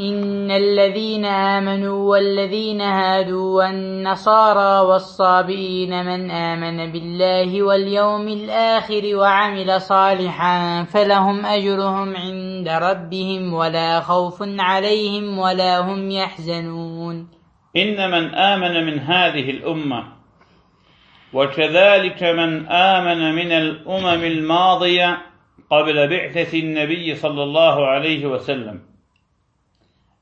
إن الذين آمنوا والذين هادوا والنصارى والصابئين من آمن بالله واليوم الآخر وعمل صالحا فلهم أجرهم عند ربهم ولا خوف عليهم ولا هم يحزنون. إن من آمن من هذه الأمة وكذلك من آمن من الأمم الماضية قبل بعثة النبي صلى الله عليه وسلم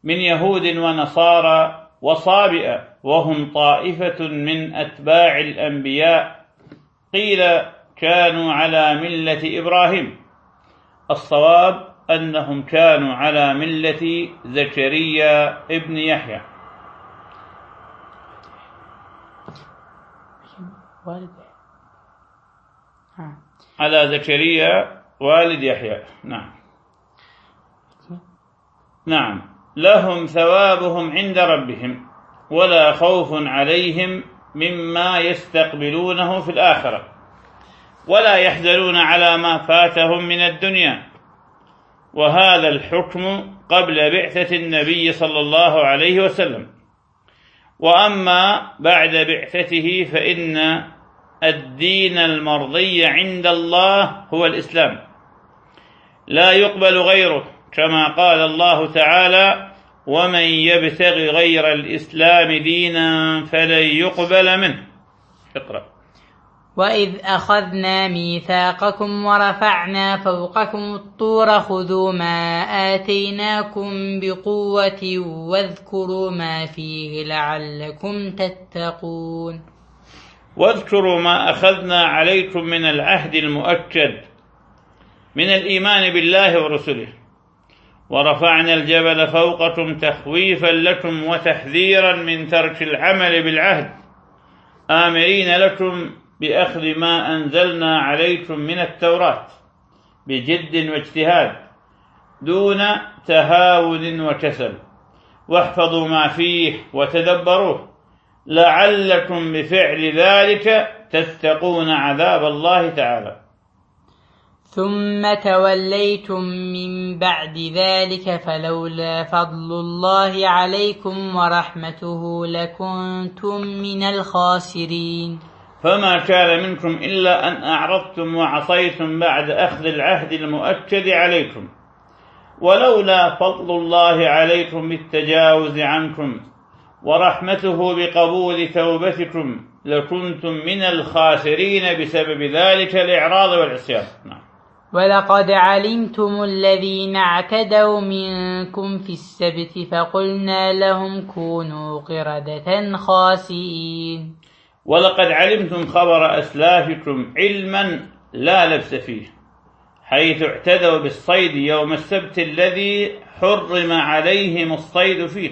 من يهود ونصارى وصابئة وهم طائفة من أتباع الأنبياء قيل كانوا على ملة إبراهيم. الصواب أنهم كانوا على ملة زكريا ابن يحيى. على زكريا والد يحيى. نعم. نعم. لهم ثوابهم عند ربهم ولا خوف عليهم مما يستقبلونه في الآخرة ولا يحزنون على ما فاتهم من الدنيا وهذا الحكم قبل بعثة النبي صلى الله عليه وسلم وأما بعد بعثته فإن الدين المرضي عند الله هو الإسلام لا يقبل غيره كما قال الله تعالى ومن يبتغ غير الإسلام دينا فلن يقبل منه. اقرأ. وإذ أخذنا ميثاقكم ورفعنا فوقكم الطور خذوا ما آتيناكم بقوة واذكروا ما فيه لعلكم تتقون. واذكروا ما أخذنا عليكم من العهد المؤكد من الإيمان بالله ورسله. ورفعنا الجبل فوقكم تخويفا لكم وتحذيرا من ترك العمل بالعهد. آمرين لكم بأخذ ما أنزلنا عليكم من التوراة بجد واجتهاد دون تهاون وكسل. واحفظوا ما فيه وتدبروه. لعلكم بفعل ذلك تتقون عذاب الله تعالى. ثم توليتم من بعد ذلك فلولا فضل الله عليكم ورحمته لكنتم من الخاسرين. فما كان منكم إلا أن أعرضتم وعصيتم بعد أخذ العهد المؤكد عليكم. ولولا فضل الله عليكم بالتجاوز عنكم ورحمته بقبول توبتكم لكنتم من الخاسرين بسبب ذلك الإعراض والعصيان. نعم. ولقد علمتم الذين اعتدوا منكم في السبت فقلنا لهم كونوا قردة خاسئين. ولقد علمتم خبر أسلافكم علما لا لبس فيه حيث اعتدوا بالصيد يوم السبت الذي حرم عليهم الصيد فيه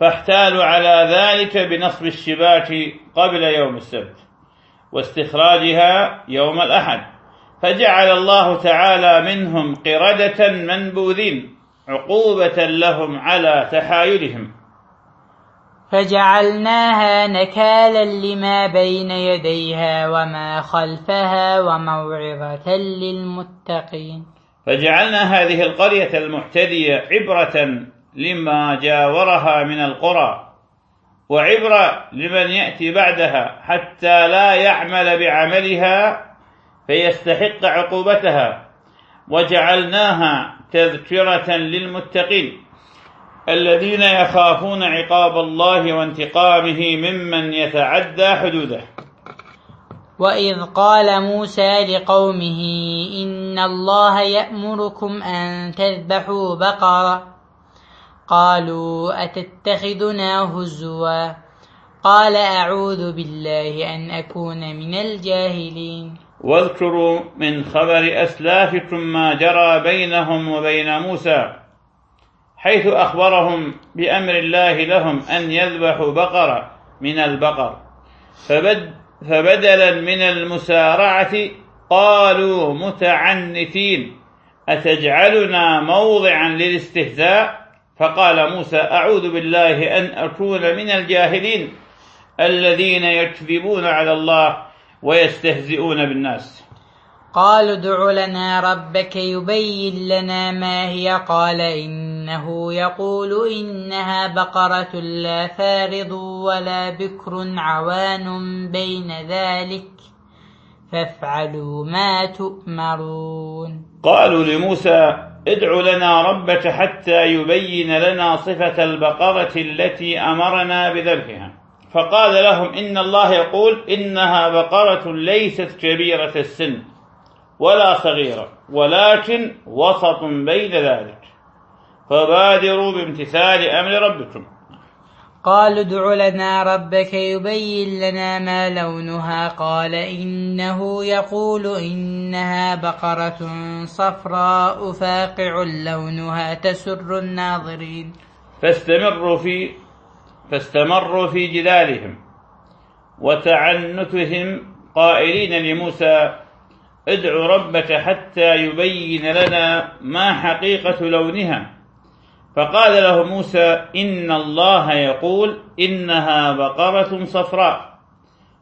فاحتالوا على ذلك بنصب الشباك قبل يوم السبت واستخراجها يوم الأحد. فجعل الله تعالى منهم قردة منبوذين عقوبة لهم على تحايلهم. فجعلناها نكالا لما بين يديها وما خلفها وموعظة للمتقين. فجعلنا هذه القرية المعتدية عبرة لما جاورها من القرى وعبرة لمن يأتي بعدها حتى لا يعمل بعملها فيستحق عقوبتها. وجعلناها تذكرة للمتقين الذين يخافون عقاب الله وانتقامه ممن يتعدى حدوده. وإذ قال موسى لقومه إن الله يأمركم أن تذبحوا بقرة. قالوا أتتخذنا هزوا؟ قال أعوذ بالله أن أكون من الجاهلين. واذكروا من خبر أسلافكم ما جرى بينهم وبين موسى حيث أخبرهم بأمر الله لهم أن يذبحوا بقرة من البقر. فبد فبدلا من المسارعة قالوا متعنتين أتجعلنا موضعا للاستهزاء؟ فقال موسى أعوذ بالله أن أكون من الجاهلين الذين يكذبون على الله ويستهزئون بالناس. قالوا ادع لنا ربك يبين لنا ما هي. قال إنه يقول إنها بقرة لا فارض ولا بكر عوان بين ذلك. فافعلوا ما تؤمرون. قالوا لموسى ادع لنا ربك حتى يبين لنا صفة البقرة التي أمرنا بذبحها. فقال لهم إن الله يقول إنها بقرة ليست كبيرة السن ولا صغيرة ولكن وسط بين ذلك. فبادروا بامتثال أمر ربكم. قالوا ادع لنا ربك يبين لنا ما لونها. قال إنه يقول إنها بقرة صفراء فاقع لونها تسر الناظرين. فاستمروا في فاستمروا في جدالهم وتعنتهم قائلين لموسى ادع ربك حتى يبين لنا ما حقيقة لونها. فقال له موسى إن الله يقول إنها بقرة صفراء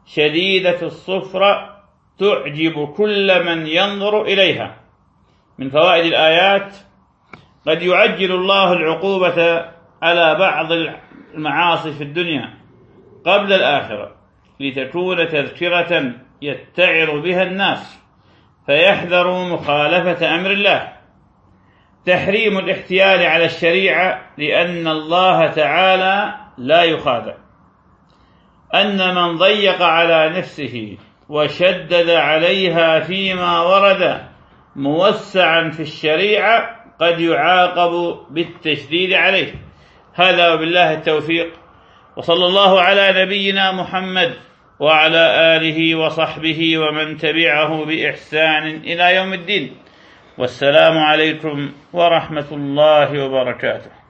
شديدة الصفرة تعجب كل من ينظر إليها. من فوائد الآيات قد يعجل الله العقوبة على بعض المعاصي في الدنيا قبل الآخرة لتكون تذكرة يتعر بها الناس فيحذروا مخالفة أمر الله. تحريم الاحتيال على الشريعة لأن الله تعالى لا يخادع. أن من ضيق على نفسه وشدد عليها فيما ورد موسعا في الشريعة قد يعاقب بالتشديد عليه. هذا وبالله التوفيق. وصلى الله على نبينا محمد وعلى آله وصحبه ومن تبعه بإحسان إلى يوم الدين. والسلام عليكم ورحمة الله وبركاته.